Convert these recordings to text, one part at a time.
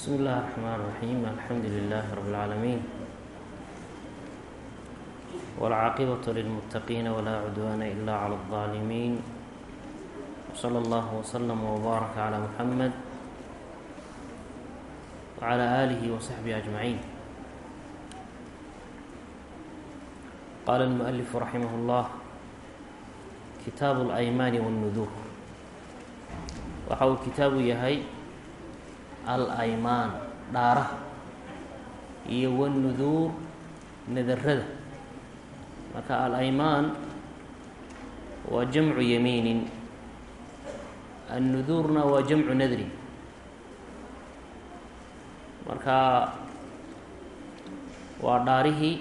بsم الlh الرحmن الرحيم الحمdu لله رب العاalمين والعاaqبة للمتقين ولا عدوان إلا على الظالمين وصلى الله وسلم وبارك على محمد وعلى آله وصحبه أجمعين qال المؤلف رحimه الله kitaaب الأيمان والنdور waxa uu kitaabu yahay al-aymaan dhaaraha iyo wanuduur nadarada marka al-aymaan waa jamcu yamiinin annuduurna waa jamcu nadri. Marka waa dhaarihii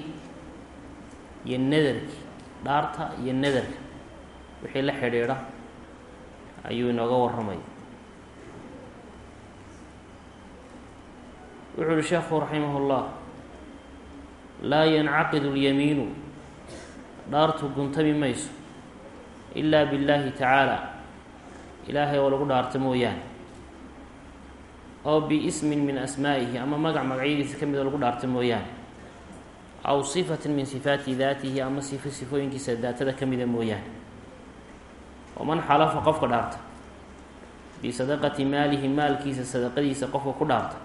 iyo nadarkii dhaarta iyo nadarka wixii la xidhiidha ayuu inooga warramaya wuxu uhi sheekhu raximah اllah laa yancaqidu اlyamiinu dhaartu guntami mayso ilaa billaahi tacaala ilaahay oo lagu dhaarto mooyaane oo biismin min asmaa'ihi ama magac magacyadiisa ka midoo lagu dhaarto mooyaane aw sifatin min sifaati daatihi ama sifo sifooyinkiisa daatada ka mida mooyaane. Waman xalafa qofka dhaarta. Bisadaqati maalihi maalkiisa sadaqadiisa qofka ku dhaarta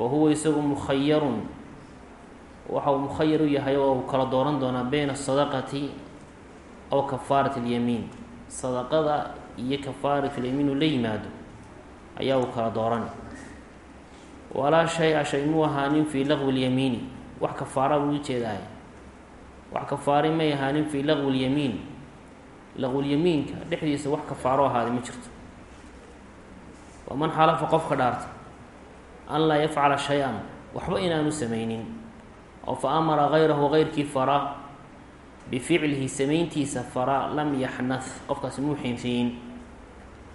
fa huwa isagu mukhayarun waxa uu mukhayar u yahay oo uu kala dooran doonaa beyna asadaqati aw kafaarat اlyamiin sadaqada iyo kafaarat اlyamiin uu la yimaado ayaa uu kala dooran walaa shay-a shay muu ahaanin fii laqwi اlyamiini wax kafaara buu ujeedaay wax kafaari may ahaanin fii laqwi اlyamiin laqwulyamiinka dhexdiisa wax kafaaro ahaaday ma jirto waman xalafa qofka dhaarta an laa yafcala shay-an waxba inaanu samaynin oo fa amara gayrahu gayrkii faraa bificlihi samayntiisa faraa lam yaxnah qofkaasi muu xiimsayin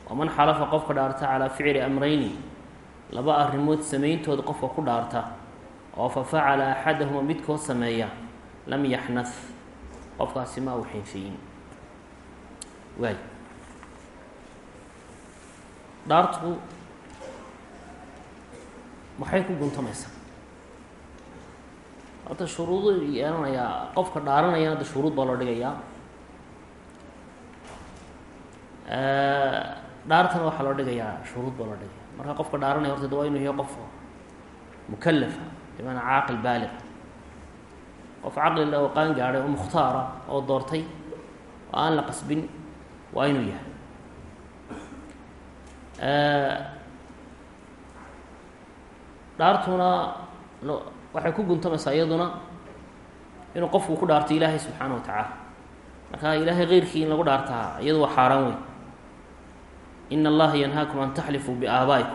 waman xalafa qofka dhaarta calaa ficli amrayni laba arrimood samayntood qofka ku dhaarta oo fa facala axadahuma midkood sameeya lam yaxnah qofkaasi ma uu xiimsayin waay dhaartu maxay ku guntamaysaa horta shuruudu yeelanayaa qofka dhaaranayana hadda shuruud baa loo dhigayaa. Dhaartana waxaa loo dhigayaa shuruud baa loo dhigaya marka qofka dhaaranaya horta de waa inuu yahay qof mukalafa bimaanaa caaqil baaliq qof caqlila oo qaan gaadhay oo mukhtaara oo doortay oo aan la qasbin waa inuu yahay dhaartuna waxay ku guntamaysaa iyaduna inuu qofku ku dhaarto ilaahay subxaana wa tacaala marka ilaahay keyrkii in lagu dhaartaa iyadu waa xaaraan weyn. Ina allaha yanhaakum an taxlifuu biaabaa'ikum.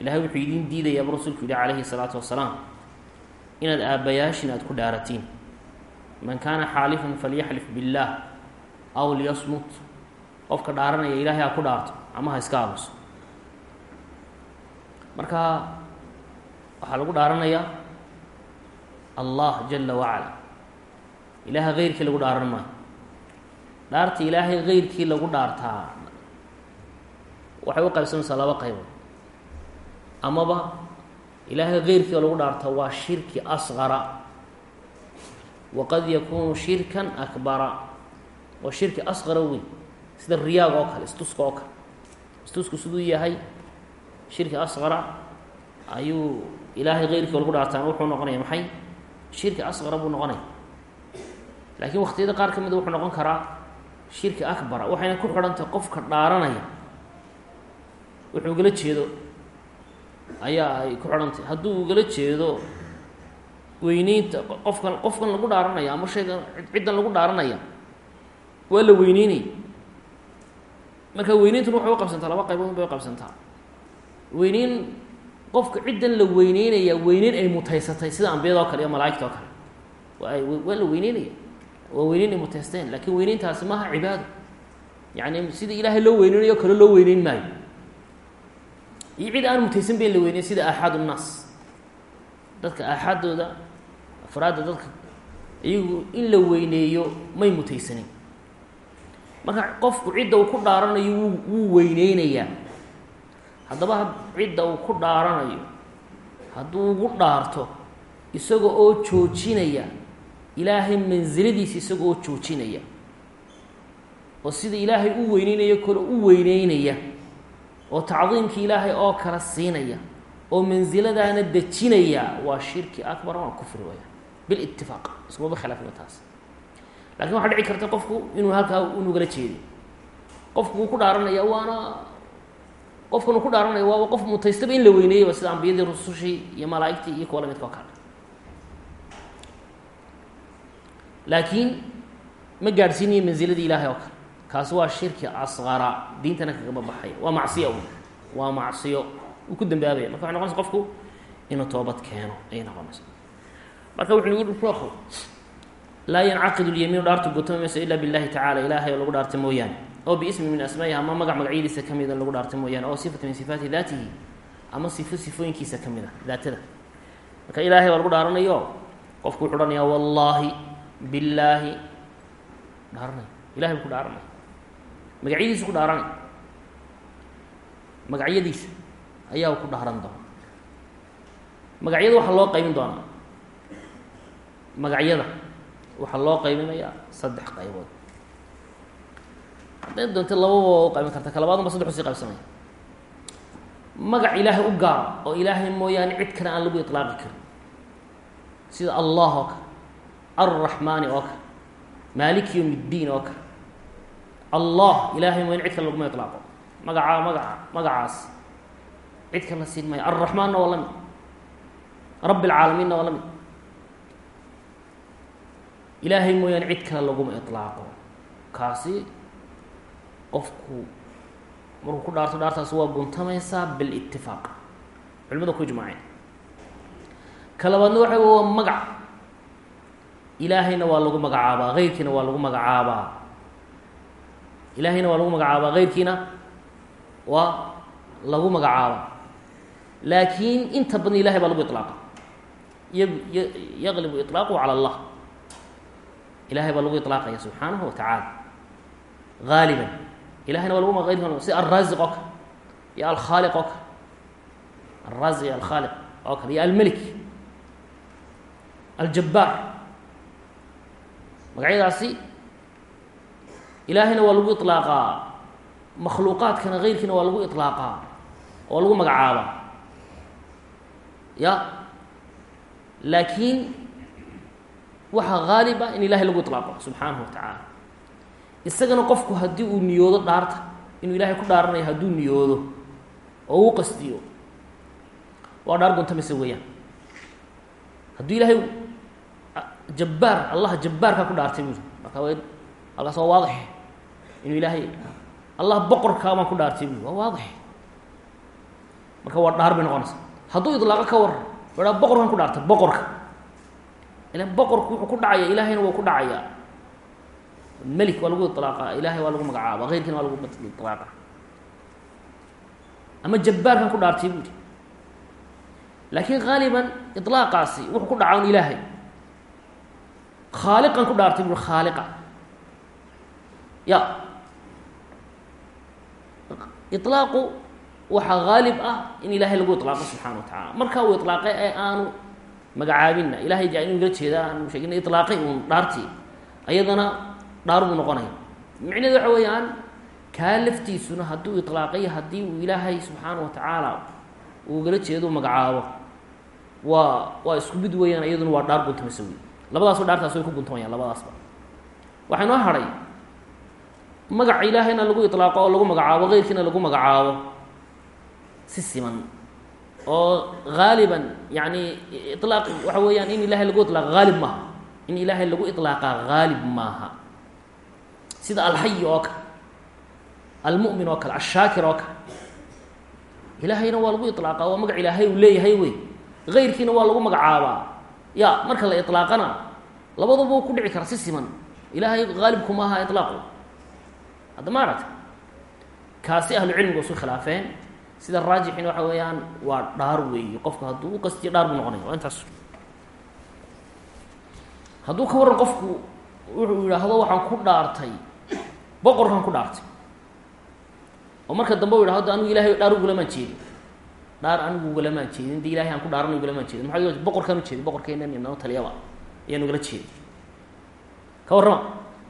Ilahay wuxuu idiin diidayaa bu rasuulku yihi calayhi salaatu wasalaam inaad aabbayaashin aad ku dhaaratiin. Man kaana xaalifan falyaxlif billaah aw liyasmut. Qofka dhaaranaya ilaahay ha ku dhaarto ama ha iska aamuso marka waxaa lagu dhaaranayaa allah jala wacala. Ilaaha keyrkii lagu dhaaran maayo dhaarta ilaahay keyrkii lagu dhaartaa. Waxay u qaybsamaysaa laba qaybood. Amaba ilaahay keyrkii lagu dhaartaa waa shirki asqara waqad yakunu shirkan akbara. Waa shirki asqara weyn. Sida riyaaga oo kale istuska oo kale. Istusku siduu yahay shirki asqara ayuu ilaahay keyrkii lagu dhaartaan wuxuu noqonaya maxay? Shirki asqara buu noqonaya. Laakiin waqtiyada qaar ka mida wuxuu noqon karaa shirki akbara waxayna ku xidhantahay qofka dhaaranaya. Wuxuu ugala jeedo. Ayaa ay ku xidhantahay hadduu ugala jeedo weyneynta qofkan qofkan lagu dhaaranaya ama shaygan ciddan lagu dhaaranaya waa la weyneynaya marka weyneyntuna waxay u qabsantaa laba qaybood bay u qabsantaa. Weyneyn qofka ciddan la weyneynaya weyneyn ay mutaysatay. Sida ambiyada oo kale iyo malaaigta oo kale. Waa la weyneynaya waa weyneyn ay mutaysteen. Laakiin weyneyntaasi maaha cibaado. Yacni sida ilaahay loo weyneynayo kale loo weyneyn maayo. Iyo cid aan mutaysan bayn la weyneyn sida aaxaad unnaas dadka aaxaaddooda afraadda dadka iyagu in la weyneeyo may mutaysanin. Marka qofku cidda uu ku dhaaranayo wuu wuu weyneynayaa haddaba cidda uu ku dhaaranayo hadduu ugu dhaarto isaga oo joojinaya ilaahay mansiladiisa isaga oo joojinaya oo sida ilaahay u weyneynayo kale u weyneynaya oo tacdiimki ilaahay oo kala siinaya oo mansiladaana dejinaya waa shirki akbar waa kufri waya bilitifaaq iskumaba khilaafima taas. Lakin waxaa dhici karta qofku inuu halkaa unugala jeeday qofku wuu ku dhaaranaya waana qofkan uu ku dhaaranaya waaba qof mutaystaba in la weyneeyaba sida ambiyadii rusushii iyo malaaigtii iyo kuwa lamidka oo kale. Laakiin ma gaadhsiinayo mansiladii ilaahay oo kale. Kaasi waa shirki asqara diintana kagama baxaya waa macsiya un waa macsiyo uu ku dambaabaya. Marka waxay noqonaysa qofku inuu toobad keeno ayay noqonaysa marka wuxuu sheekhu laa yancaqidu lyamiinu dhaartu gutama mayso ila billahi tacala ilaahay oo lagu dhaarta mooyaane oo biismi min asmaa'ihi ama magac magacyadiisa ka mida lagu dhaarta mooyaane oo sifata min sifaati daatihi ama sifo sifooyinkiisa ka mid a daatada. Marka ilaahay waa lagu dhaaranayo qofku wuxuu odhanayaa wallaahi billaahi. Dhaaranay ilahay buu ku dhaaranay magacyadiisu ku dhaaranay magacyadiisa ayaa ku dhaaran doona. Magacyada waxaa loo qaybin doonaa magacyada waxaa loo qaybinayaa saddex qaybood hadday doonta lababa u qaybin karta kalabaadunba sadexu sii qaybsamay. Magac ilaahay u gaara oo ilaahay mooyaane cid kale aan lagu ilaaqi karin. Sida allah oo kale arraxmaani oo kale maaliki yowm iddiin oo kale allah ilaahay mooyane cid kale laguma ilaaqo magaca magaca magacaas. Cid kale la siin maayo. Arraxmaanna waa la mid. Rabbi alcaalamiinna waa la mid. Ilaahay mooyaane cid kale laguma ilaaqo kaasi qofku markuu ku dhaarto dhaartaas waa guntamaysaa bilitifaaq culimada ku ijmaaceen ka labaadna waxa waa magac ilaahayna waa lagu magacaabaa heyrkiina waa lagu magacaabaa ilaahayna waa lagu magacaabaa heyrkiina waa lagu magacaabaa laakiin inta badan ilahay baa lagu iطlaaqa y yaqlibu iطlaaqu calى اllah ilahay baa lagu iطlaaqaya subxaanahu wa tacaala gaaliba ilahayna waa lagu ma eyrka sida alraasiq oo kale iyo alkhaaliq oo kale alraasiq iyo alkhaaliq oo kale iyo almelik aljabbaar magacyadaasi ilaahayna waa lagu iطlaaqaa makhluuqaadkana heyrkiina waa lagu iطlaaqaa oo lagu magacaabaa ya laakiin waxaa haalib ah in ilahay lagu iطlaaqo subxaanahu wa tacaala isagana qofku haddii uu niyoodo dhaarta inuu ilaahay ku dhaaranayo hadduu niyoodo oo uu qastiyo waa dhaar guntamaysa weeyaan? Hadduu ilaahay jabbaar allah jabbaarkaa ku dhaartay buuri marka w halkaas waa waadix inuu ilaahay allah boqorkaa baan ku dhaartay buuri waa waadix. Marka waa dhaar bay noqonaysa. Hadduu idlaaqo ka waran wahaa boqorkaan ku dhaartay boqorka. Ila boqorku wuxuu ku dhacaya ilaahayna waa ku dhacayaa melik waa lagu iطlaaqa ilahay waa lagu magacaaba heyrkiina waa lagu iطlaaqa ama jabbaarkan ku dhaartay buuri laakiin haaliban iطlaaqaasi wuxuu ku dhaca un ilaahay khaaliqan ku dhaartay buuri khaaliqa ya iطlaaqu waxaa haalib ah in ilaahay lagu iطlaaqo subxana wa tacaala markaa uu iطlaaqay ee aanu magacaabinna ilahay ja inu gala jeeda aanu sheegin iطlaaqay uun dhaartii ayadana dhaar buu noqonaya. Micneheed waxa weeyaan kaa laftiisuna hadduu ilaaqay haddii uu ilaahay subxaana watacaala uu gala jeedo magacaabo. Waa waa isku mid weeyaan iyaduna waa dhaar guntamasa wey labadaasoo dhaartaas way ku guntamayaan labadaasba. Waxaa noo hadhay magaca ilaahayna lagu ilaaqo oo lagu magacaabo keyrkiina lagu magacaabo si siman. Oo haaliban yani ilaaq waxa weeyaan in ilahay lagu ilaaqo haalib maaha. In ilaahay lagu ilaaqaa haalib maaha sida alxayi oo kale almumin oo kale ashaakir oo kale ilaahayna waa lagu ilaaqa waa magac ilaahay uu leeyahay wey. Ayrkiina waa lagu magacaabaa. Ya marka la ilaaqana labaduba u ku dhici kara si siman. Ilaahay aalibku ma aha ilaaqu hadda ma kaasi ahlu cilmigu isu khilaafeen. Sida raajixina waxa weeyaan waa dhaar weeye qofku hadduu u qastiyo dhaar buu noqonaya waa intaas. Hadduu ka warran qofku wuxuu yidhaahdo waxaan ku dhaartay boqorkaan ku dhaartay. Oo marka dambe u yidhahdo anigu ilahay dhaar ugulamaan jeedin. Dhaar anigu ugalamaan jeedin? De ilahay aan ku dhaaranay ugalamaan jeedin? Maxaa boqorkaan u jeedin boqorkeenan inoo taliyaba ayaan ugala jeedin. Ka warrama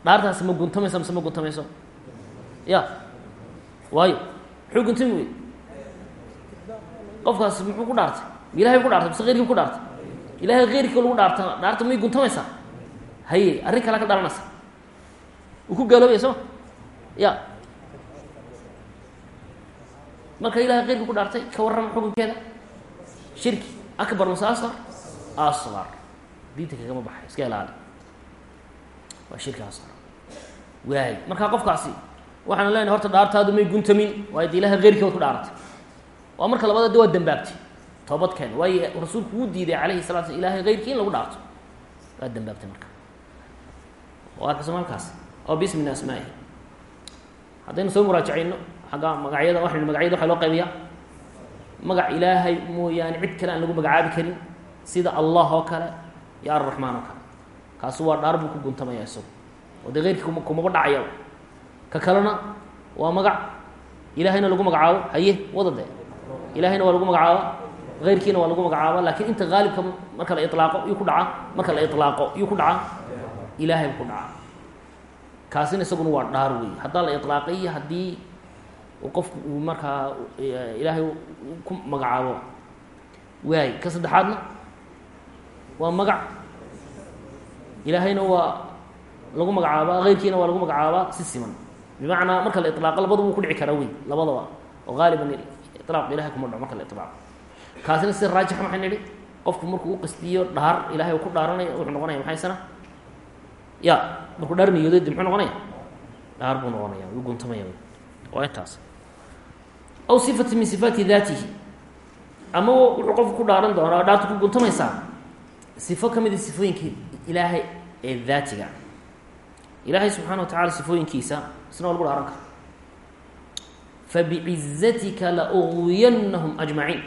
dhaartaasi ma guntamaysa mise ma guntamayso? Ya. Waayo muxuu guntami wey qofkaasi muxuu ku dhaartay? Ilahay ku dhaartay mise keyrkii ku dhaartay? Ilahay keyrkii lagu dhaarta dhaarta may guntamaysaa? Haye arrin kale ka dhalanaysa uu ku gaaloobaya soo ma ya. Marka ilahay keyrkii ku dhaartay ka warrama xukunkeeda. Shirki akbar mase asqar asqar diinta kagama baxay iska ilaali. Waa shirki asqar waay markaa qofkaasi waxaanu leenahay horta dhaartaadu may guntamin waayo de ilahay keyrkii ku dhaaratay waa marka labada de waa dambaabtay. Toobad keen waayo rasuulku wuu diiday calayhi salatu slam ilahay keyrkii in lagu dhaarto. Waa dambaabtay marka. Waa halkaas oo bismi asmaa'ihi haddaynu soo muraajacayno agga magacyada waxaynu magacyada waxaa loo qaybiyaa? Magac ilaahay mooyaane cid kale aan lagu magacaabi karin sida allah oo kale iyo arraxmaan oo kale. Kaasi waa dhaar buu ku guntamaya isagu. Oo dee kuma kumaba dhacaya. Ka kalena waa magac ilaahayna lagu magacaabo haye wada de ilaahayna waa lagu magacaaba keyrkiina waa lagu magacaaba laakiin inta haalibka marka la ilaaqo yuu ku dhacaa marka la ilaaqo yuu ku dhacaa ilaahay ku dhacaa kaasina isaguna waa dhaar wey haddaa la ilaaqay haddii qofku markaa ilaahay ku magacaabo. Waay ka saddexaadna waa magac. Ilaahayna waa lagu magacaabaa keyrkiina waa lagu magacaabaa si siman. Bimacnaa marka la ilaaqo labadaba wuu ku dhici karaa wey labadaba oo haaliban ilaaq ilahay kuma dhaco marka la ilaaqo kaasina sida raajix maxay nidhi qofku markuu uqasdiyo dhaar ilahay ku dhaaranayo wuxuu noqonaya maxay sana ya markuu dhaar niyooday de muxuu noqonaya? Dhaar buu noqonaya wuu guntamaya waa intaas. Aw sifati min sifaati daatihi. Ama wuxuu qofku ku dhaaran doonaa dhaarta ku guntamaysaa? Sifo ka mid a sifooyinka ilaahay ee daatiga. Ilaahay subxana wa tacala sifooyinkiisa isna waa lagu dhaaran kara fabicizatika laugwiyannahum ajmaciin.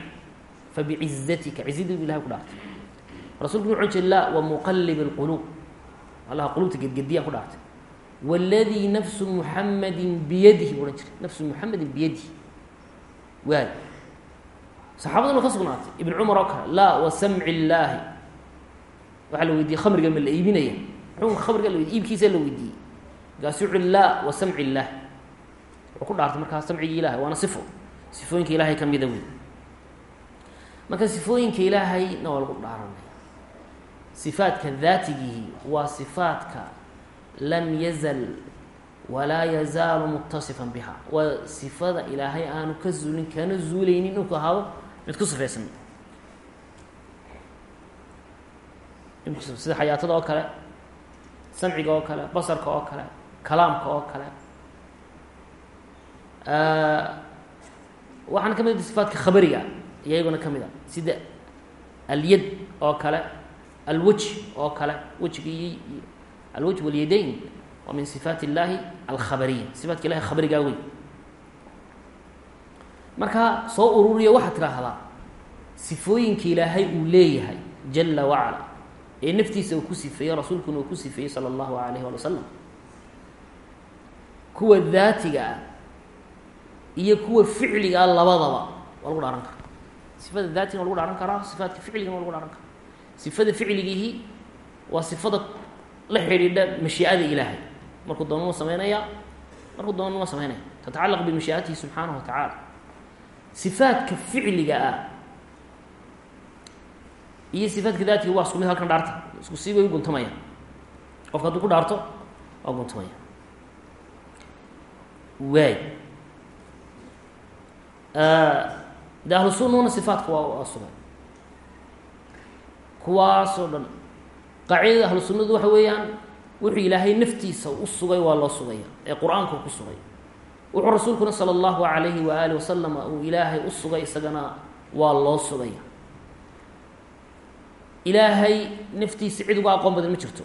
Fabicizatika cizadii bu ilahay ku dhaartay. Rasulku wuxuu اlquluub allaha qulubta gedgediyaan ku dhaartay. Wاladii nafsu muxamadi biyadihi ohan jiray. Nafsu muxamedi biyadihi. Waay. Saxaabaduna ka sugnaatay. Ibn cumar oo kale laa wasamci illaahi waxaa la weydiiyey khamriga ma la iibinaya. Xukunka khamriga la iibkiisa la weydiiyey. Markaasu wuxu laa wasamci illaah wuxuu ku dhaartay markaa samcigii ilahay waana sifo sifooyinka ilaahay ka mida wey marka sifooyinka ilaahayna waa lagu dhaaranaya sifaadka daatigihi waa sifaadka lam yazal walaa yazaalu mutasifan biha waa sifada ilaahay aanu ka zuulin kana zuuleynin inku ahaado mid ku sifaysan sida xayaatada oo kale samciga oo kale basarka oo kale kalaamka oo kale waxaana ka mid sifaadka khabariga iyaguna ka mid a sida alyad oo kale alwaj oo kale wejigi alwaj walyadayn waa min sifaat اllahi alkhabariya sifaatka ilahi khabarigaa wey marka soo ururiya waxaad tidhaahdaa sifooyinka ilaahay uu leeyahay jala wacala ee naftiisa uu ku sifeeyey rasuulkuna uu ku sifeeyey salى اllahu alayh wali wasalam kuwa daatiga ah iyo kuwa ficliga ah labadaba waa lagu dhaaran karaa sifada daatigana waa lagu dhaaran karaa sifaatka ficligana waa lagu dhaaran karaa sifada ficligihi waa sifada la xidhiidha mashiicada ilaahay. Markuu doona ma markuu doona ma sameynaya. Tatacalaq bimashiiatihi subxaanahu wa tacaala. Sifaadka ficliga ah iyo sifaadka daatiga waa isku mid halkan dhaarta. Isku sii bay u guntamayaan qofka hadduu ku dhaarto waa guntamaya. Waay. De ahlu sunnuna sifaatka waa sugay kuwaasoo dhan. Qaacidada ahlu sunnadu waxa weeyaan wuxuu ilaahay naftiisa u sugay waa loo sugaya ee qur'aanka ku sugay. Wuxuu rasuulkuna sala allahu alayhi wa alih wasalam uu ilaahay u sugay isagana waa loo sugaya ilaahay naftiisa cid uga aqoon badan ma jirto.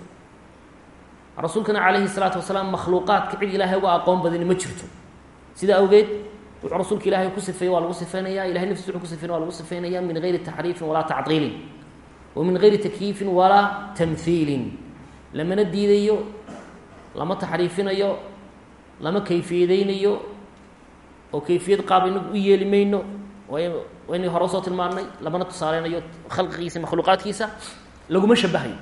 Rasuulkana calayhi salaatu wasalaam makhluuqaadka cid ilaahay uga aqoon badani ma jirto. Sidaa awgeed wuxuu rasuulka ilaahay ku sifeeye waa lagu sifeynaya. Ilahay naftiisa wuxuu ku sifeynaya waa lagu sifeynaya min gayri taxriifin walaa tacdiilin min gayri takyiifin walaa tamhiilin lamana diidayo lama taxriifinayo lama kayfiyadeynayo oo kayfiyad qaab inagu u yeeli mayno way waynay hore u soo tilmaannay lamana tusaaleynayo khalqigiisa makhluuqaadkiisa laguma shabahayo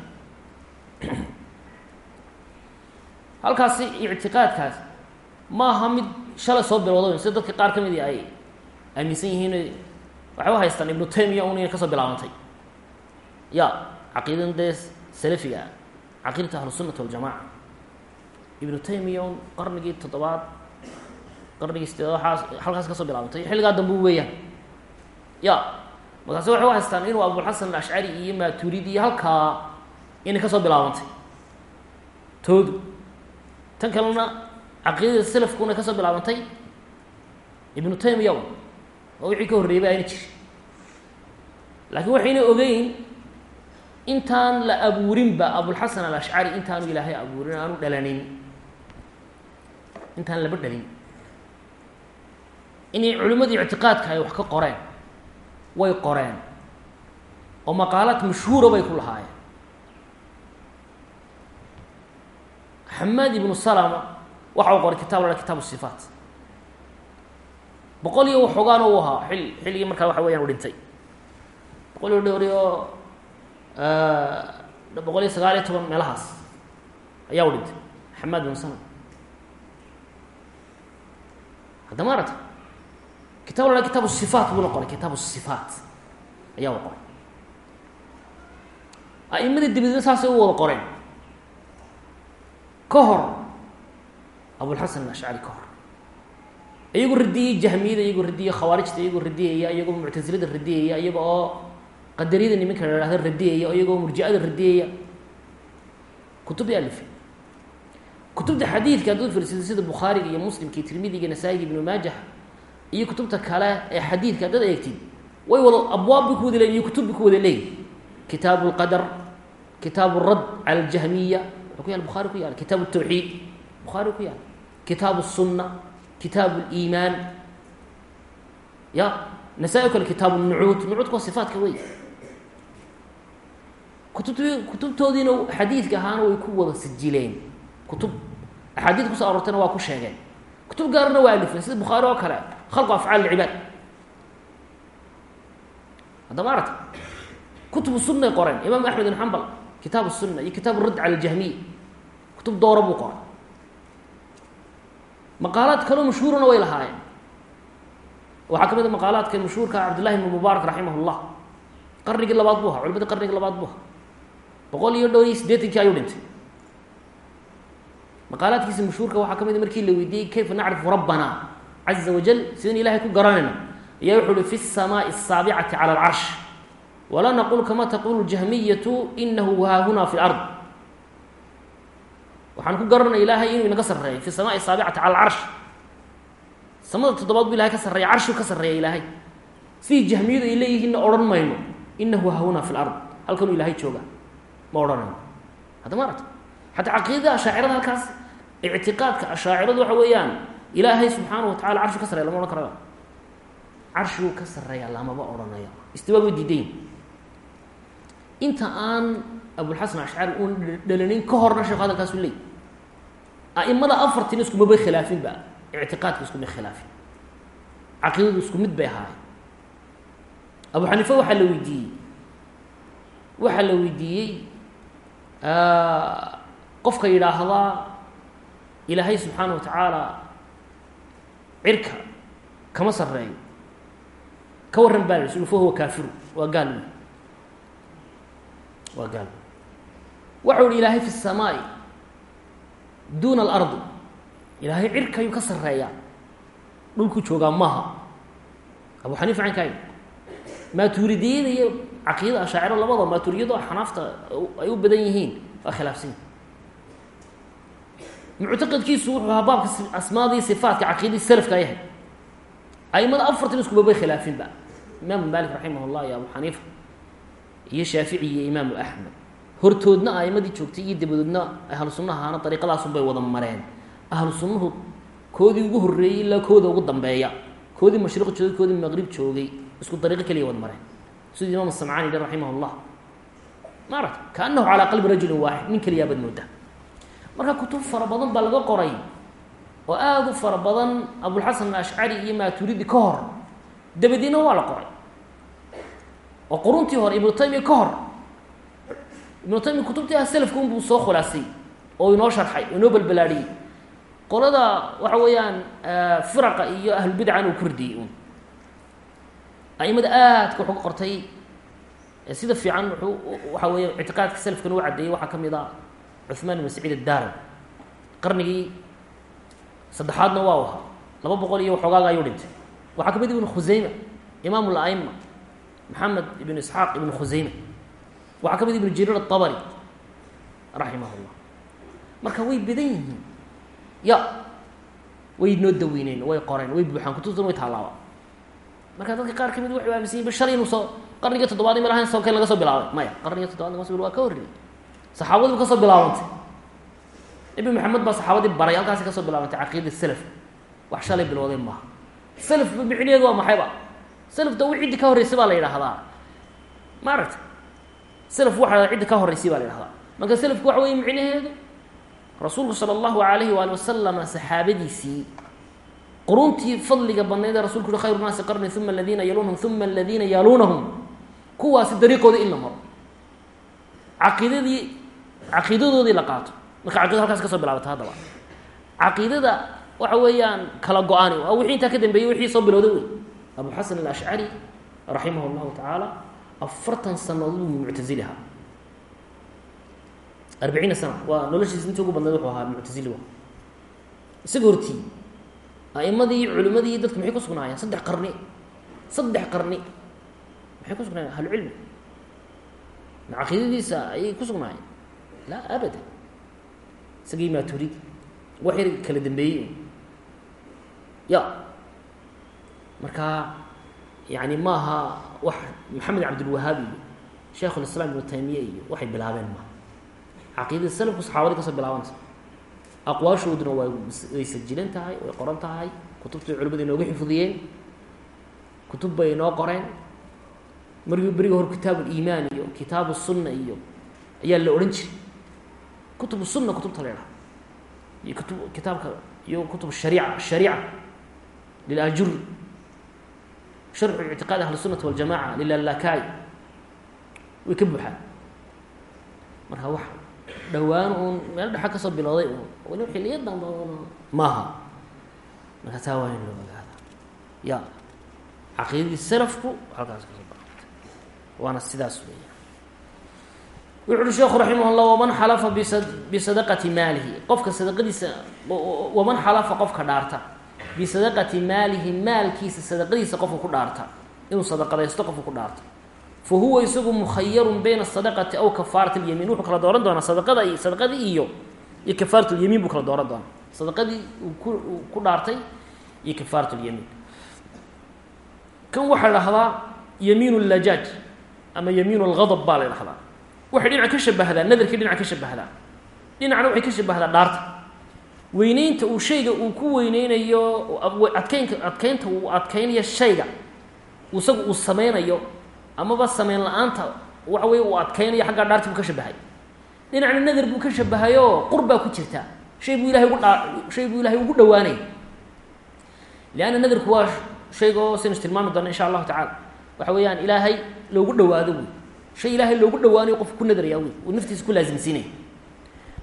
halkaasi ictiqaadkaas ma aha mid shalay soo bilowda sida dadka qaar ka midi ay aaminsan yihiin waxay u haystaan ibnu taymiya un inay ka soo bilaabantay ya caqiidan dee salafiga ah caqiidata ahlusunati waljamaca ibnu taymiya un qarnigii toddobaad qarnigii sideed waxaas halkaas ka soo bilaabantay. Xilligaa dambe weeyaan. Ya markaase waxay u haystaan inuu abulxasan alashcari iyo maturidi iyo halkaa inay ka soo bilaabantay. Toodu. Tan kalena caqiidada selafkuna ka soo bilaabantay ibnu taymiya un oo wixii ka horreeyay ba ayna jirin laakiin waxayna ogeyn intaan la abuurinba abulxasan alashcari intaanu ilaahay abuurin aanu dhalanin. Intaan laba dhalin. Inay culimmadii ictiqaadka ay wax ka qoreen way qoreen. Oo maqaalaad mashhuura bay ku lahaayeen. Xamaad ibnu salama waxa uu qoray kitab la ha kitaab sifaat. Boqol iyo waxoogaana u ahaa xil xilligii markaa waxa weyan u dhintay. Boqol iyo dhowr iyo boqol iyo sagaal iyo meelahaas ayaa u dhintay xamaad ibnu salam haddama aragta? Kitab la kitaab sifaat buuna qoray kitaab sifaat ayaa u qoray. Wada qoreen. Ka hor abulxasan alashcari ka hor. Iyagoo radiyey jahmiyada iyagoo radiyey khawaarijta iyagoo radiyaya iyagoo muctasilada radiyaya iyaga oo qadariyada nimanka la hahda radiyaya iyagoo murji-ada radiyaya kutub bay alifeen. Kutubta xadiidka hadduu firsida sida bukhaariga iyo muslimka iyo tirmidiga nasaa-iga ibnu maajah iyo kutubta kale ee xadiidka haddaad eegtid way wada abwaab bay ku wada leeyihiin iyo kutub bay ku wada leeyihiin kitaabu lqadar kitaabu radd cala aljahmiya wuxuu ku yaalla bukhari ku yaalla kitaabu tawxiid bukhari ku yaalla kitaabu sunna kitaabu liimaan ya. Nasaa-i kale kitaabu nucuud. Nucuudka waa sifaatka wey kutubti kutubtoodiina xadiidka ahaana way ku wada sijileen. Kutub axaadiid ku soo aroortayna waa ku sheegeen. Kutub gaarna waa alifeen sida bukhaari oo kale. Khalqu afcaal ilcibaad haddama aragta? Kutubu sunnay qoreen imaam axmed ibn xambal kitaabu sunna iyo kitaabu radd cala aljahmiya. Kutub doora buu qoray. Maqaalaad kaloo mashhuurana way lahaayeen. Waxaa ka mid a maqaalaadka mashhuurka cabdillahi ibnu mubaarak raximah llah qarnigii labaad buu ahaa culimadii qarnigii labaad buu ahaa boqol iyo dhowr iyo siddeetankii ayuu dhintay maqaalaadkiisa mashhuurka waxaa ka mid a markii la weydiiyey kayfa nacrifu rabbana caza wajal sidaan ilahay ku garanayna ayaa wuxu uhi fi الsamaai الsaabicati calى اlcarsh walaa naqul kama taqulu jahmiyatu inahu haahuna fi lard waxaan ku garanaya ilaahay inuu inaga sarreeyo fi samaai saabicati cala alcarsh samada toddobaad bu ilahay ka sarreeya carshiu ka sarreeya ilaahay sidii jahmiyadu ay leeyihiinna odhan mayno inahu haahuna fi lard halkanuu ilaahay jooga ma odhanayno hadda ma aragta xataa caqiidada ashaacirada halkaas ictiqaadka ashaaciradu waxa weeyaan ilaahay subxaana wa tacala carshiu ka sarreya lama odhan karayo carshiguu ka sarreeya lamaba odhanayo. Istiwaag way diidayin inta aan abulxasan ashcari uun dhalanin ka horna sheekhu hadalkaasu leey. A'imada afartina iskumabay khilaafin ba. Ictiqaadka iskumay khilaafin. Caqiidadu isku mid bay ahaayeen. Abu xaniife waxaa la weydiiyey. Waxaa la weydiiyey qofka yidhaahdaa ilaahay subxaana wa tacaala cirka kama sarreeyo ka warran baa la sul fa huwa kaafiru waa gaal waa gaal waxau ihi ilaahay fi الsamaai duna اlardi ilaahay cirkayuu ka sarreeyaa dhulku joogaa maaha abu xaniifa caynkaa maaturidiyada iyo caqiidada ashaaciro labada maaturiyado xanaafta ay u badan yihiin waa khilaafsan. Muctaqadkiisu wuxuu ahaa baabka asmaadii sifaatka caqiidadii selafka yahay aimada afartan iskubabay khilaafinba imaamu malik raximah اllah iyo abu xaniifa iyo shaafici iyo imaamu axmed hortoodna aimadii joogtay iyo dabadoodna ahlu sunnahaana dariiqadaasun bay wada mareen. Ahlu sunnuhu koodii ugu horreeyey ilaa kooda ugu dambeeya. Koodii mashriq joogay koodii maqrib joogay isku dariiqo keliya wada mareen siduu imaam samcaani yidhi raximah llah ma aragta kaanahu calaa qalbi rajulin waaxid nin keliyaa baad moodaa. Marka kutub fara badan baa laga qoray oo aada u fara badan abulxasan ashcari iyo maaturidi ka hor dabadiina waa la qoray. Oo quruntii hore ibnu taymiya ka hor. Ibnu taymiya kutubtii ah selafka unbuu soo khulaasay oo inoo sharxay oo inoo qolada waxa weeyaan firaqa iyo ahlulbidcana uu ku ridiyey un aimada aadka wax uga qortay sida fiican wuxuu waxa weeye ictiqaadka selafkan u caddeeyey waxaa ka mid a cuhmaan ibn saciid addaran qarnigii saddexaadna waa u ahaa laba boqol iyo waxoogaaga ayuu dhintay waxaa ka mid ibnu khusayma imaam laima maxamed ibn isxaaq ibn khusayma waxaa ka mid ibnu jariir aلطabri raximah اllah marka way badan yihiin ya way noo daweyneen way qoreen way buuxaan kutubtan way taalaaba marka dadka qaar ka mid waxay aaminsan yihiin bashar inuu soo qarnigii toddobaad ima lahayn soonkan laga soo bilaabay. Maya qarnigii toddobaad laga so waa ka horreeyey saxaabadiiba ka soo bilaabantay. Nebi maxamed baa saxaabadii baray halkaasi ka soo bilaabantay caqiida selaf wax shalay bilowdeen maaha. Selafba micneheedu waa maxayba selafta wi ciddi ka horreysay baa la yidhahdaa ma aragta selaf waxa ciddi ka horreysay baa la yidhahdaa marka selafku waxa weye micnaheedu rasuulku sala allahu alayhi waali wasalama saxaabadiisii quruntii fadliga badnayd ee rasulku uhi khayru naasi qarni uma aladiina yaluunahum uma aladiina yaluunahum kuwaasi dariiqoodii in la maro. Caqiidadii caqiidadoodii la qaato. Marka caqida halkaas ka soo bilaabata haddaba. Caqiidada waxa weeyaan kala go-ani waa wixii intaa ka dambeeyey wixii soo bilowday wey abu xasan alashcari raximah llahu tacaala afartan sanadood buu muctaziliha arbaciina sana. Waa noloshiisa intii ugu badnayd wuxuu ahaa muctazili isaga hortii aimadii culimadii dadka maxay ku sugnaayeen? Saddex qarni. Saddex qarni. Maxay ku sugnaayeen? Ahlucilmi ma caqiidadiisa ayay ku sugnaayeen. Laa abadan isagii maaturidi wax yar kala dambeeyey. Ya. Marka yani maaha wax maxamed cabdilwahaab iyo sheikh lislaam ibnu taymiya iyo waxay bilaabeen maaha. Caqiidada salafku saxaabadii ka soo bilaabanaysa aqwaashooduna waa way sajilan tahay way qoran tahay. Kutubtii culimadu inooga xifdiyeen kutub bay inoo qoreen. Markii beriga hor kitaab uliimaan iyo kitaabu sunna iyo ayaa la odhan jiray. Kutub sunna kutubta la idhaha iyo kutub kitaabka iyo kutub shariica shariica lilajuri sharxu ictiqaad ahli sunati waljamaca lilalakaay way ka buuxaan. Marka wax dhowaan uun meel dhexa ka soo bilowday uun. Wali xiliya damba maaha. Marka taa waa in loo ogaada ya. Caqiidadii salafku halkaas ka soo bilaabtay waana sidaas weya wuxu uhi sheekhu raximah llah waman xalafa bisa bisadaqati maalihi. Qofka sadaqadiisa waman xalafa qofka dhaarta. Bisadaqati maalihi maalkiisa sadaqadiisa qofka ku dhaarta. Inuu sadaqadaysto qofka ku fa huwa isagu mukhayarun bayna asadaqati aw kafaarat اlyamiin wuxuu kala dooran doonaa sadaqada iyo sadaqadii iyo iyo kafaarat اlyamiin buu kala dooran doonaa sadaqadii uu ku uu ku dhaartay iyo kafaarat اlyamiin kan waxaa la dhahdaa yamiin اlajaaj ama yamiin اlgadb baa la dhahdaa waxay dhinac ka shabahdaa nadarkii dhinac ka shabahdaa dhinacna waxay ka shabahdaa dhaarta weyneynta uu shayga uu ku weyneynayo adkeynka adkeynta uu adkeynayo shayga isaga uu sameynayo amaba sameyn la'aanta waxa weye uu adkeynayo xaggaa dhaarti buu ka shabahay dhinacna nadar buu ka shabahayoo qurbaa ku jirta. Shay buu ilahay ugu dhaa shay buu ilahay ugu dhawaanay leanna nadarku waa shayga oo saynu tilmaami doona insha allahu tacala waxa weeyaan ilaahay loogu dhawaado wey shay ilaahay loogu dhawaanayo qofku ku nadaraya wey uu naftiisa ku laasimsiinaya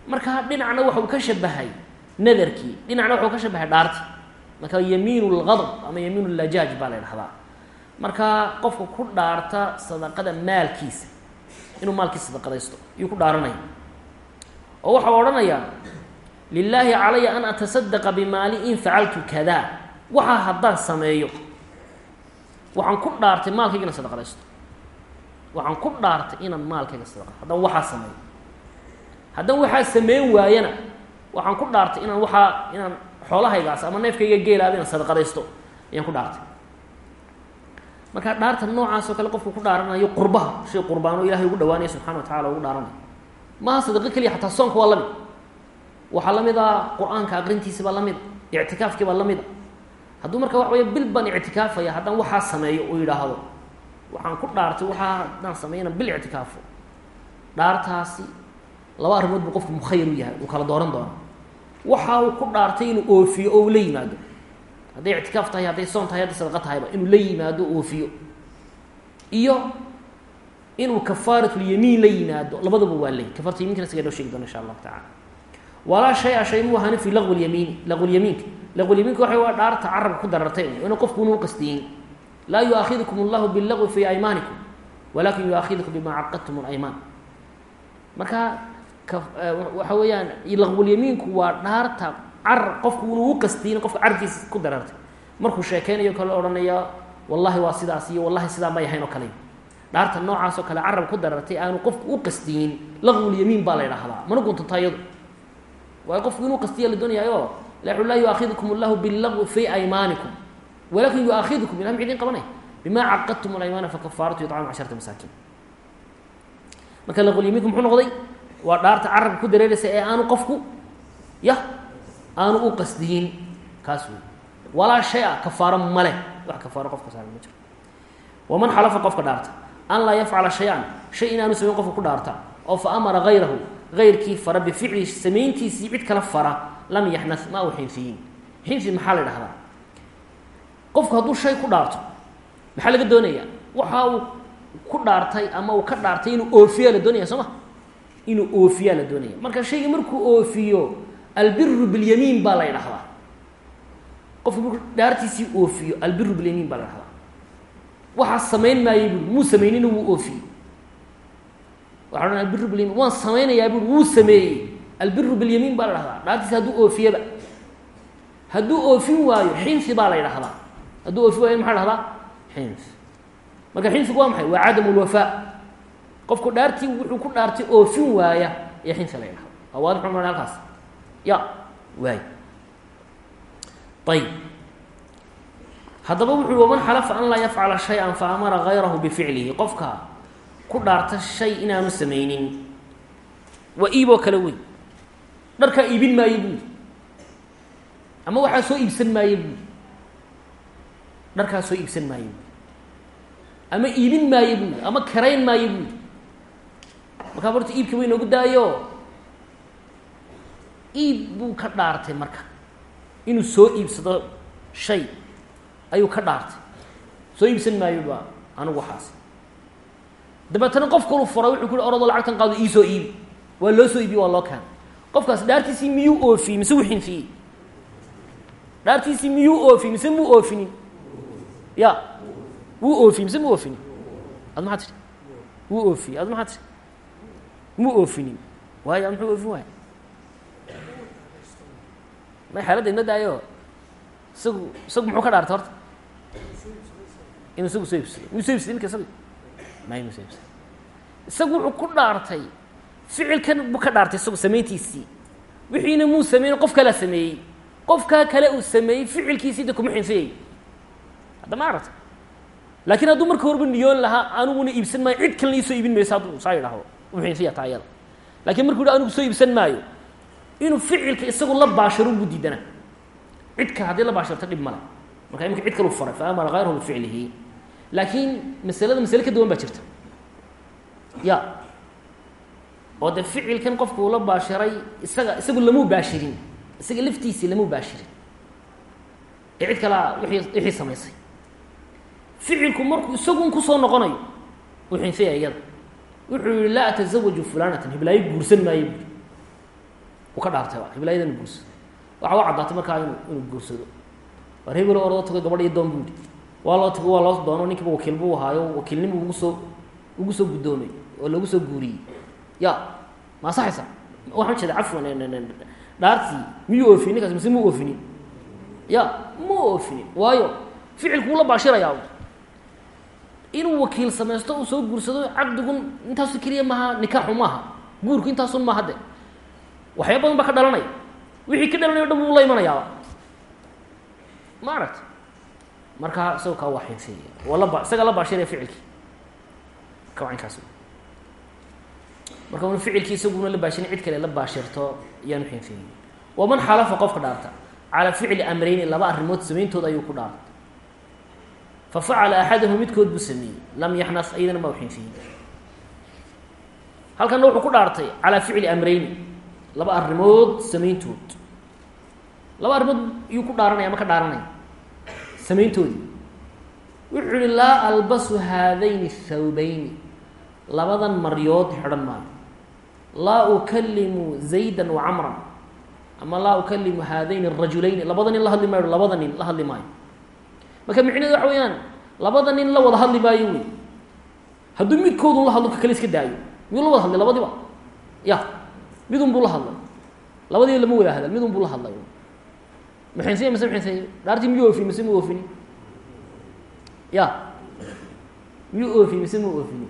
marka dhinacna waxuu ka shabahay nadarkii dhinacna waxuu ka shabahay dhaarti marka yamiin lgadb ama yamiin lajaaj baa la dhahdaa marka qofka ku dhaarta sadaqada maalkiisa inuu maalkiisa sadaqadaysto ayuu ku dhaaranaya oo waxau odhanayaa lilaahi calaya an atasadaqa bimaali in facaltu kada waxaa haddaan sameeyo waxaan ku dhaartay maalkayga inaan sadaqadaysto. Waxaan ku dhaartay inaan maalkayga sadaqa haddaan waxaa sameeyo. Haddaan waxaa sameyn waayana waxaan ku dhaartay inaan waxaa inaan xoolahaygaas ama neefkayga geelaaba inaan sadaqadaysto ayaan ku dhaartay marka dhaarta noocaas oo kale qofku ku dhaaranayo qurbaha shay qurbaano ilahay ugu dhawaanaya subxana wa tacala ugu dhaaranayo maaha sadaqo keliya xataa soonka waa la mid. Waxaa la mid a qur'aanka aqrintiisi baa la mid a ictikaafkii baa la mid. A hadduu marka waxa wey bil baan ictikaafaya haddaan waxaa sameeyo uu yidhaahdo. Waxaan ku dhaartay waxaa haddaan sameeyana bil ictikaafo. Dhaartaasi laba arrimood buu qofku mukhayar u yahay uu kala dooran doona waxa uu ku dhaartay inuu oofiyo oo la yimaado hadday ictikaaf tahay hadday soon tahay hadday sadaqa tahayba inuu la yimaado oofiyo iyo inuu kafaaratulyamiin la yimaado labadaba waa ley kafaratlyaminkana isaga noo sheegi doona insha allahu tacala walaa shay-a shay muu ahaanin fi laqwi lyamiini laqwlyamiinka laqwlyamiinka waxa waa dhaarta carabka ku darartay inu qofku unu qastiyin laa yuaakidukum allahu billaqwi fii aymaanikum walakin yuaakidukum bima caqadtum alaymaan. Marka waxa weeyaan laqwulyamiinku waa dhaarta carar qofku unu u qastiyin qofka carabkiisa ku darartay markuu sheekeynayo kale odhanaya wallahi waa sidaas iyo wallahi sidaa may ahayn oo kale. Dhaarta noocaas oo kale carab ku darartay aanu qofku u qastiyin laqwulyamiin baa la ydhahdaa mana guntantaa iyadu? Waayo qofku inuu qastiya la doonayaayo? Laa yuaakidukum allahu billaqwi fii aymaanikum. Walakin yuaakidukum ilah mxu idin qabanay bima caqadtum alaymaana fakafaaratu iطcamu casharata masaakiin. Marka laqwulyamiinku muxuu noqday? Waa dhaarta carabka ku dareeraysa ee aanu qofku ya aanu u qasdiyin kaas wey walaa shay a kafaaro male wax kafaaro qofka saara ma jiro. Waman xalafa qofka dhaarta. An laa yafcala shay-an shay inaanu samayn qofka ku dhaarta oo fa amara hayrahu hayrkii fara bificli samayntiisii cid kala fara lam yaxnas ma u xinfiyin. Xinfi maxaa la idhahdaa qofku hadduu shay ku dhaarto maxaa laga doonayaa? Waxa uu ku dhaartay ama uu ka dhaartay inuu oofiyaa la doonaya soo ma? Inuu oofiyaa la doonaya marka shayga markuu oofiyo albiru bilyamiin baa la ydhahdaa qofku markuu dhaartiisii oofiyo albiru bilyamiin baa la dhahdaa waxaa samayn maayay bui muu samaynina wuu oofiyey waxa bilyamiin waan samaynayaa bui wuu sameeyey. Albiru bilyamiin baa la dhahdaa dhaartiisi hadduu oofiyaba. Hadduu oofin waayo xinfi baa la ydhahdaa hadduu oofin waayo maxa dhahdaa xinfi marka xinfigu waa maxay? Waa cadam lwafaa qofku dhaartii wuxuu ku dhaartay oofin waaya ee xinfi la ydhahda waa waadix ma halkaas ya waay ayb haddaba wuxu waman xalafa an laa yafcala shay-an fa amara hayrahu bificlihi qofka ku dhaarta shay inaanu samaynin waa iiboo kale wey dharkaa iibin maayo buuri ama waxaa soo iibsan maayo buuri dharkaa soo iibsan maayo buuri ama iibin maayo buuri ama karayn maayo buuri markaa horta iibka way noogu daayo iib buu ka dhaartay marka. Inuu soo iibsado shay ayuu ka dhaartay. Soo iibsan maayo ba anigu waxaas. Dabeetana qof kalu fura wuxuu ku hi oradoo lacagtan qaado iisoo iibi waa loo soo iibiye waa loo keena qofkaas dhaartiisii miyuu oofiyey? Mise wuu xinfiyey dhaartiisii miyuu oofiyey? Mise muu oofinin? Ya wuu oofiyey mise muu oofinin? Ad maxaa tiri wuu oofiyey ad maxaa tiri muu oofinin? Waayo ad muxuu oofin waaya may xeeladda ina daayo? Isagu isagu muxuu ka dhaartay horta? Inuu isagu soo iibsado. Muu soo ibsaday imika isagu may muu soo isagu wuxuu ku dhaartay. Ficilkan buu ka dhaartay isagu samayntiisii. Wixiina muu sameyn qof kalea sameeyey. Qofkaa kale uu sameeyey ficilkiisii de kuma xinfiyay hadda ma aragta laakiin hadduu marka horba niyoon lahaa aniguna iibsan maayo. Cid kalena iisoo iibin mayso hadduu saa yidhaahdo u xinfiya taa iyada lakiin markuu yidhi anigu soo iibsan maayo inuu ficilka isagu la baashiro buu diidana cid kale haddii la baashirto dhib male marka imika cid kalu faray fa amara hayrahu bificlihi laakiin masalada masale ka duwan baa jirta. Ya. Oo de ficilkan qofku uu la baashiray isaga isagu lamuu baashirin. Isaga laftiisii lamuu baashirin. Ee cid kalea wii wixii samaysay. Ficilku markuu isagun ku soo noqonayo uu xinfaya iyada. Wuxuu yihi laa atazawaju fulanatan. Hiblaayo guursan maayo. buui uu ka dhaartay hiblaayadan guursado. Waxa u caddaatay markaa inu inuu guursado. War hebelo oroo tago gabadh iyo doon buu yihi waa loo tago waa loo doono ninkiiba wakiil buu ahaayo wakiilnimo ugu soo ugu soo guddoomay oo lagu soo guuriyey. Ya ma asaxaysa waxaan jeeda cafwan dhaartii miyuu oofinin ninkaas? Mise muu oofinin? Ya mu oofinin. Waayo ficilku wuu la baashirayaa inuu wakiil samaysto uu soo guursado caqdigun intaasu keliya maaha nikaaxu maaha. Guurku intaasun maaha de waxyaa badan baa ka dhalanaya. Wixii ka dhalanayo o dhan wuu la imanayaaba ma aragta markaa isaga kaa waa xinfeeya waa laba isagaa la baashiraya ficilkii. Kawacankaas marka ficilkii isaguna la baashirin cid kale la baashirto ayaanu xinfeeyey waman xalafa qofka dhaarta. Calaa ficli amrayni laba arrimood samayntood ayuu ku dhaartay fa facala axadahu midkood buu sameeyey. Lam yaxnas ayadana ma xinfeeyey halkanna wuxuu ku dhaartay calaa ficli amrayni laba arrimood samayntood. Laba arrimood iyuu ku dhaaranaya ama ka dhaaranaya samayntoodii wuxuu yihi laa albasu haadayni thawbayni. Labadan maryood xidhan maayo. Laa ukalimu zayda wa camran. Ama laa ukalimu haadayni rajulayni labada nin la hadli maayo labada nin la hadli maayo. Marka micnehedu waxa weeyaan labada nin la wada hadli maayo wey hadduu midkoodun la hadlo ka kale iska daayo. Miyuu la wada hadlay labadiba ya midun buu la hadlay. Labadiiba lama wada hadal midun buu la hadlay. Maxaynsiya mase maxaynsiya dhaartii miyuu oofiyey mise mu oofini? Ya miyuu oofiyey mise mu oofini?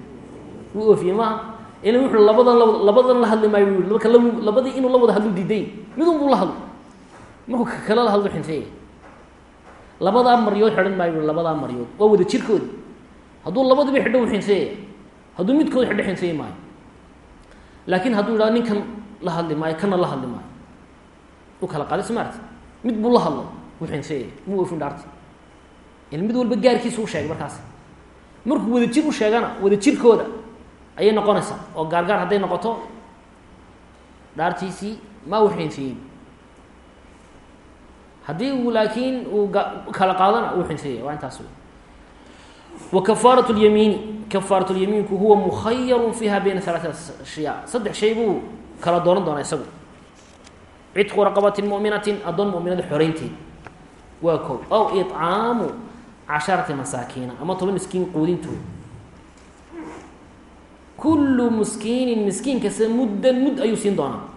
Muu oofiyey maaha? Ila wuxuu labadan la labadan la hadli maayo bu marka lab labadii inuu la wada hadlu diiday. Midun buu la hadlo markuu ka kale la hadlo xinseeya labadaa maryood xidhan maayo labadaa maryood. Waa wada jirkoodi hadduu labadiba xidho u xinseeya hadduu midkood xidho xinseeyi maayo. Laakiin hadduu yidhahdo ninkan la hadli maayo kana la hadli maayo u kala qaadi soo maarta mid buu la hadlo wuu xinseeya muu oofin dhaarti il mid walba gaarkiisa u sheegay markaas markuu wada jir u sheegana wada jirkooda ayay noqonaysaa oo gaargaar hadday noqoto dhaartiisii ma u xinseeyey haddii uu laakiin uu kala qaadana uu xinseeya waa intaas wa kafaaraة اlyamiini kafaaraة اlyamiinku huwa mukhayaru fiiha bayna ثalaaثat ashyaa saddex shay buu kala dooran doonaa isagu. Cidqu raqabati muminatin addoon muminada xoreynteed waa kow aw iطcaamu casharati masaakiina ama toban miskiin quudintood kullu miskiinin miskiin kasta muddan mud ayuu siin doonaa.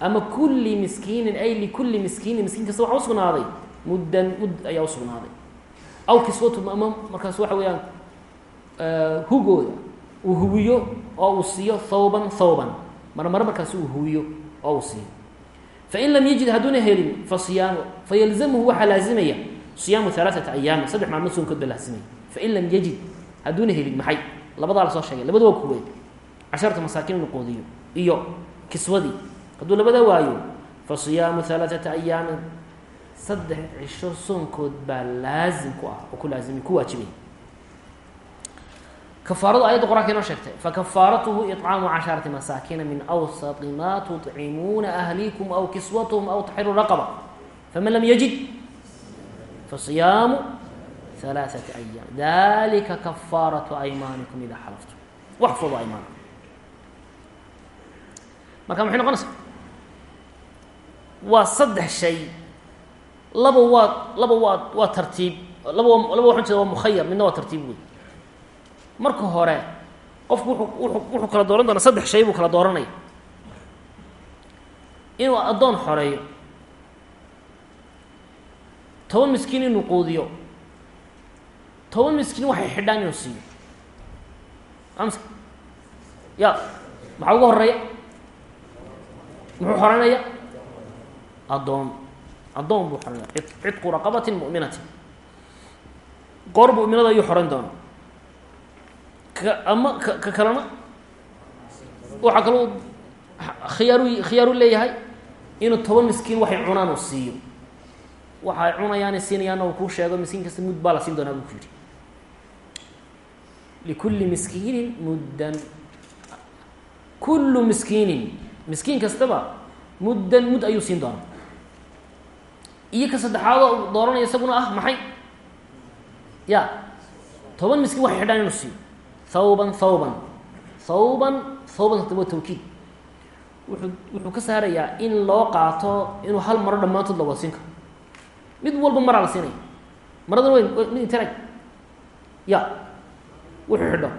Ama kulli miskiinin ay likulli miskiinin miskiin kasta waxa usugnaaday muddan mud ayaa usugnaaday aw kiswatum ama markaas waxa weeyaan hugooda. Uu huwiyo oo uu siiyo thawban thawban marmar markaas uu huwiyo oo uu siiyo. Fain lam yajid hadduuna helin fa siyaamu fayalzamhu waxaa laazimaya siyaamu alaaata ayaamin saddex maalmood soonkood ba laazimaya fain lam yajid hadduuna helin maxay? Labadaa la soo sheegay labada waa kuweed casharta masaakiin inu qoodiyo iyo kiswadii. Hadduu labadaa waayo fa siyaamu alaaata ayaamin saddex cisho soonkood baa laazim ku ah oo ku laazimay ku waajibay kafaaradu ayadda qor-aanka inoo sheegtay fakafaaratuhu iطcaamu casharati masaakiina min awsati ma tuطcimuuna ahlikum aw kiswatuhum aw taxiru raqaba faman lam yajid fasiyaamu alaaثati ayaam dalika kafaaratu aymaanikum ida xalaftum waxfadu aymaanakum marka maxay noqonaysaa waa saddex shay laba waa laba waa waa tartiib laba laba waxaan jeeda waa mukhayar midna waa tartiib wey marka hore qofku wuxuu kala dooran doonaa saddex shay buu kala dooranaya inuu addoon xoreeyo toban miskiin inuu quudiyo toban miskiin waxay xidhaan inuu siiyo. Amse ya maxaa ugu horreeya muxuu xoreynaya addoon addoon buu xoreynaya cidqu raqabatin mu'minatin. Qoor mu'minada ayuu xoreyn doona ka ama ka ka kalena waxaa kaloo khiyaaru khiyaaru leeyahay inuu toban miskiin waxay cunaan uu siiyo. Waxa ay cunayaane siinayaana uu kuu sheego miskiin kasta mud baa la siin doonaa buu ku yidhi. Likulli miskiinin muddan kullu miskiinin miskiin kastaba muddan mud ayuu siin doonaa. Iyo ka saddexaadoo dooranaya isaguna ah maxay? Ya toban miskiin waxay xidhaan inuu siiyo thawban thawban thawban hata waa tawkiid. Wuxuu wuxuu ka saarayaa in loo qaato inuu hal maro dhammaantood la wada siin karo. Mid walba maraa la siinaya. Maradan weyn mid interag ya. Wuxuu xidho.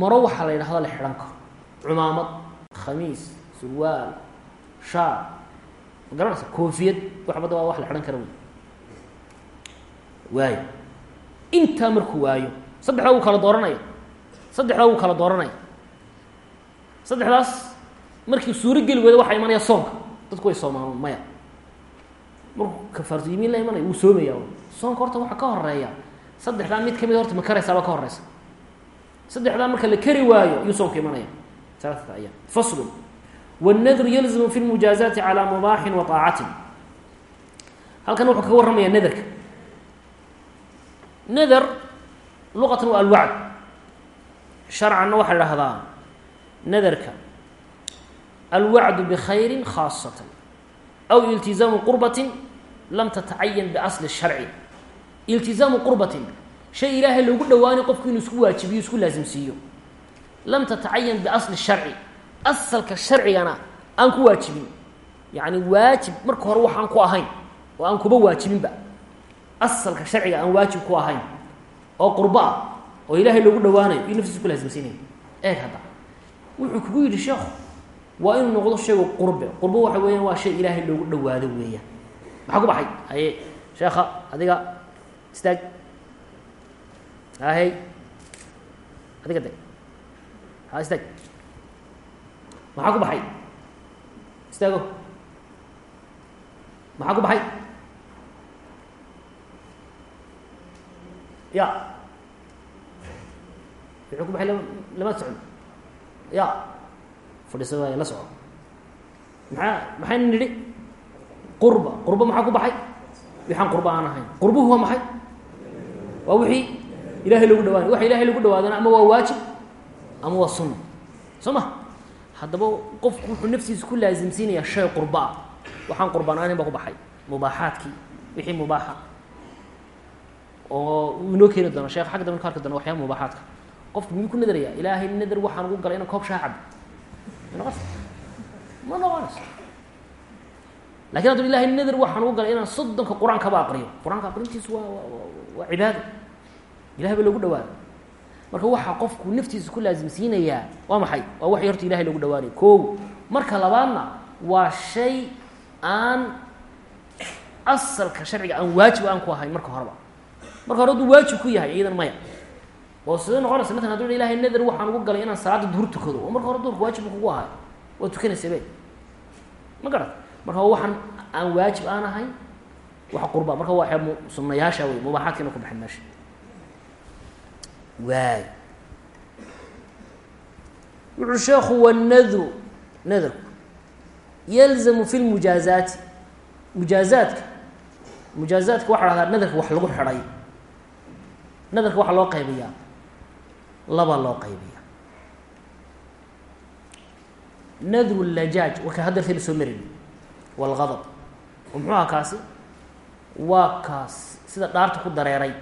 Maro waxaa la yidhahda la xidhan karo. Cumaamad khamiis surwaal shaar. Ma garanaysa koofiyad waxbada waa wax la xidhan kara wey waayo. Intaa markuu waayo saddexdaa wuu kala dooranaya saddexdaa wuu kala dooranaya saddexdaas markii suuro geli weyda waxaa imanaya soonka dadku way soomaan maya markuu kafaartu yimiin la imanaya wuu soomaya soonka horta waxaa ka horeeya saddexdaa mid kamid horta ma karaysaaba ka horeysa saddexdaa marka la kari waayo yuu soonka imanaya alaaata ayaam faslun wاnnadru yalzamu fi lmujaazaati calى mubaaxin wa طaacatin halkan wuxuu kaga warramaya nadarka nadar luqatan waa alwacd sharcanna waxaa la dhahdaa nadarka. Alwacdu bkhayri khaasatan aw iltizaamu qurbatin lam tatacayan biasli sharci. Iltizaamu qurbatin. Shay ilaahay loogu dhawaanay qofku inuu isku waajibiyo isku laasimsiiyo lam tatacayan biasli sharci. Asalka sharcigana aan ku waajibin. Yacni waajib marka hore waxaan ku ahayn oo aan kuba waajibinba. Asalka sharciga aan waajib ku ahayn oo qurbo ah oo ilaahay loogu dhawaanayo iyo naftiisa ku laasimsiinaya eeg hadda. Wuxuu kugu yidhi sheekhu waa inuu noqdo shaygu qurbe. Qurbo waxa weeyaan waa shay ilaahay loogu dhawaado weeyaan. Maxaa ku baxay? Haye sheekha adiga istaag. Ahey adiga de ha istaag. Maxaa ku baxay? Istaago. Maxaa ku baxay ya. Wuxuu ku baxay lama socon ya. Fadhiisa waay la soco maxaa maxaynu nidhi qurba. Qurba maxaa ku baxay wixaan qurba aan ahayn qurbuhu waa maxay waa wixii ilahay loogu dhawaanay waxa ilahay lagu dhawaadana ama waa waajib ama waa sunna soo ma haddaba qofku wuxuu naftiisa ku laasimsiinayaa shay qurba. Ah waxaan qurbaan ahayn baa ku baxay mubaaxaadkii wixii mubaaxa oo uu inoo keeni doona sheekh xagga dambe ka arki doona waxyaaba mubaaxaadka. Qofku miyuu ku nadaraya ilaahay nadar waxaan ugu galay inaan koob shaa cabo noqonaysa ma noqonayso ilahay nadar waxaan ugu galay inaan soddonka qur'aankaba aqriyo. Qur'aanka aqrintiisu waa waa cibaado. Ilahay ba loogu dhawaado. Marka waxaa qofku naftiisa ku laasimsiinayaa waa maxay? Waa waxay horta ilahay loogu dhawaanayo koow. Marka labaadna waa shay aan asalka sharciga aan waajib aan ku ahayn marka horeba marka hore hadduu waajib ku yahay iyadan maya. Oo sidee noqonaysa matalan haduu ilahay nadar waxaan ugu galay inaan salaada duhur tukado oo marka hore duhurka waajibka kugu ahay. Waa tukanaysa ma garat marka waxaan aan waajib aan ahayn wax qurba. Marka waa sunnayaasha wey mubaaxaadkiina ku baxin meesha. Waay. Wuxuu sheekhu wanadru nadarku yalzamu fi lmujaazaati mujaazaadka. Mujaazaadka waxa dhahdaa nadarka wax lagu xidhay nadarka waxaa loo qaybiyaa. Laba loo qaybiya nadru lajaaj warka hadarta la soo marin walgadab oo muxuu aha kaasi? Waa kaas sida dhaarta ku dareeray.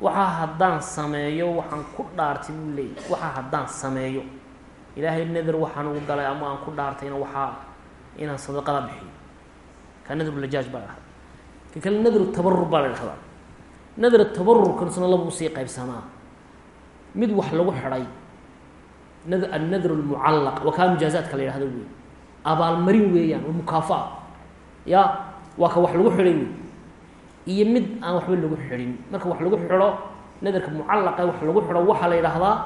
Waxaa haddaan sameeyo waxaan ku dhaartay buu leeyay waxaa haddaan sameeyo. Ilaahay nadar waxaan ugu galay ama aan ku dhaartayna waxaa inaan sadaqada bixiyo ka nadru lajaaj baa dhahda ka kale nadru tabarur baa la dhahdaa nadr tabarurkansuna laba u sii qaybsamaa. Mid wax lagu xidhay nad annadr lmucallaq. Waa kaa mujaazaadka la yihahdo wey abaalmarin weeyaan mukaafa-a ya waa ka wax lagu xidhay wey iyo mid aan waxba lagu xidhin. Marka wax lagu xidho nadarka mucallaqa wax lagu xidho waxaa la yidhaahdaa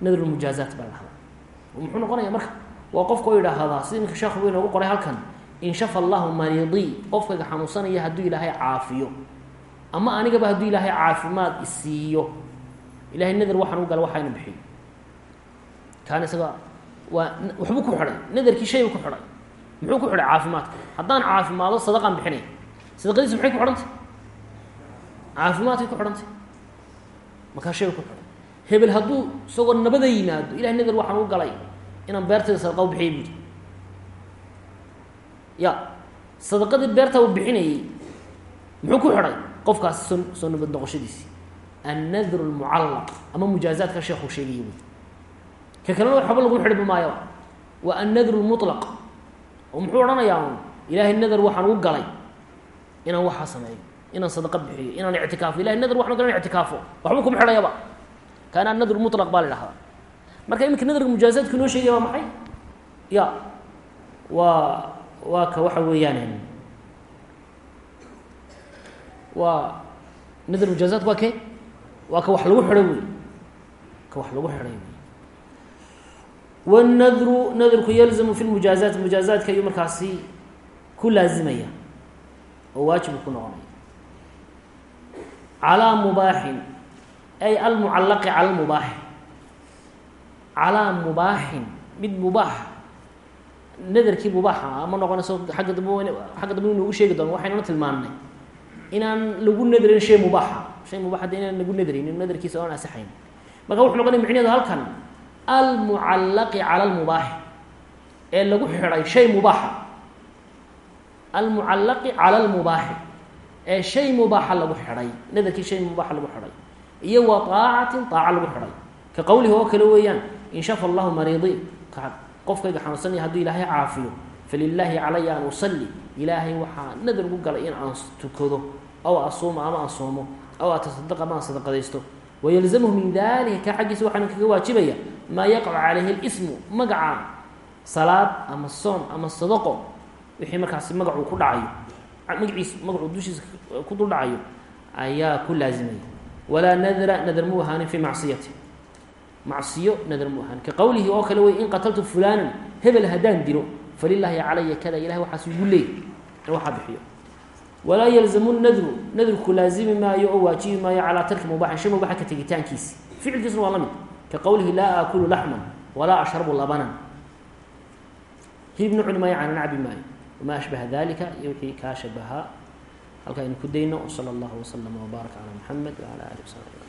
nadr lmujaazaat baa la muxuu noqonaya marka waa qofka oo yidhaahdaa sida iminka sheekhu inoogu qoray halkan in allahu mariidii qofkayga xanuunsanaya hadduu ilaahay caafiyo ama anigaba hadduu ilaahay caafimaad isiiyo. Ilahay nadar waxaan u gala waxayna bixiyo kaana isaga waa waxbuu ku xidhay nadarkii shay buu ku xidhay. Muxuu ku xidhay caafimaadka haddaan caafimaado sadaqaan bixinaya sadaqadiisu maxay ku xidhantay? Caafimaadkay ku xidhantay. Markaa shay ku xidhay. Hebel hadduu isagoo nabada yimaado ilahay nadar waxaan u galay inaan beertayda sadaqa u bixiya buudi ya sadaqadii beertaa uu bixinayey muxuu ku xidhay qofkaas soo nabad noqoshadiisi annadru lmucallaq ama mujaazaadka sheekuu sheegaya wy ka kalena waxba lagu xidhiba maayaba waa annadru lmutlaq oo muxuu odhanayaa un ilaahay nadar waxaan ugu galay inaan waxaa sameeyo inaan sadaqa bixiyo inaan ictikaafo. Ilahay nadar waxaan u galay in ictikaafo. Waxba kuma xidhayaba kaana annadru mutlaq baa la dhahdaa marka iminka nadarka mujaazaadka inoo sheegaya waa maxay? Ya. Waa waa ka waxa weeyaan waa nadr mujaazaat waa kee? Waa ka wax lagu xidhay wey ka wax lagu xidhay wey wاnadru nadrku yalzamu fi lmujaazaat mujaazaadka ayuu markaasi ku laazimaya oo waajibu ku noqonaya. Calىa mubaaxin ay almucalaqi cala mubaaxi calaa mubaaxin mid mubaax nadarkii mubaaxa ama noqonayso agga dambe xagga dambe noogu sheegi doono inaan lagu nadrin shay mubaaxa shay mubaax de inaan lagu nadrinin nadarkiisa oan asaxayn marka wuxuu noqonaya micneheedu halkan almucallaqi cala almubaaxi ee lagu xidhay shay mubaaxa almucallaqi cala almubaaxi ee shay mubaaxa lagu xidhay nadarkii shay mubaaxa lagu xidhay iyo wa taacatin taaca lagu xidhay. Ka qowlihi oo kale weeyaan in shafa allahu mariidi qofkayga xanuunsanaya hadduu ilaahay caafiyo falilaahi calaya an usalli ilaahay waxaa nadar ugu galay in aan tukado aw asuumo ama aan soomo aw atasadaqa ama aan sadaqadaysto wayalzamhu min dalika kaa xaggiisa waxaana kaga waajibaya maa yaqacu calayhi lismu magaca salaad ama soon ama sadaqo wixii markaasi magacuu ku dhacayo magaciis magacuu dushiisa ku dul dhacayo ayaa ku laazimaya walaa nadra nadar muu ahaanin fii macsiyati macsiyo nadar muu ahaanin ka oo kale wey in qataltu fulanan hebel haddaan dilo falilaahi calaya kada ilahay waxaas igu leey in waxaa bixiyo. Walaa yalzamu nadru nadrku laazimi maayo oo waajibi maayo calaa tarki mubaxin shay mubaxa ka tegitaankiisi ficilkiisuna waa la mid. Ka qowlihi laa aakulu laxman walaa ashrabu labanan. Hilibna cuni maayo canan cabi maayo. Wamaa ashbaha dalika iyo wixii kaa shabahaa halka aynu ku dayno wsala allahu waslama wbaaraka calaa muxamed wacala alih wasaxbi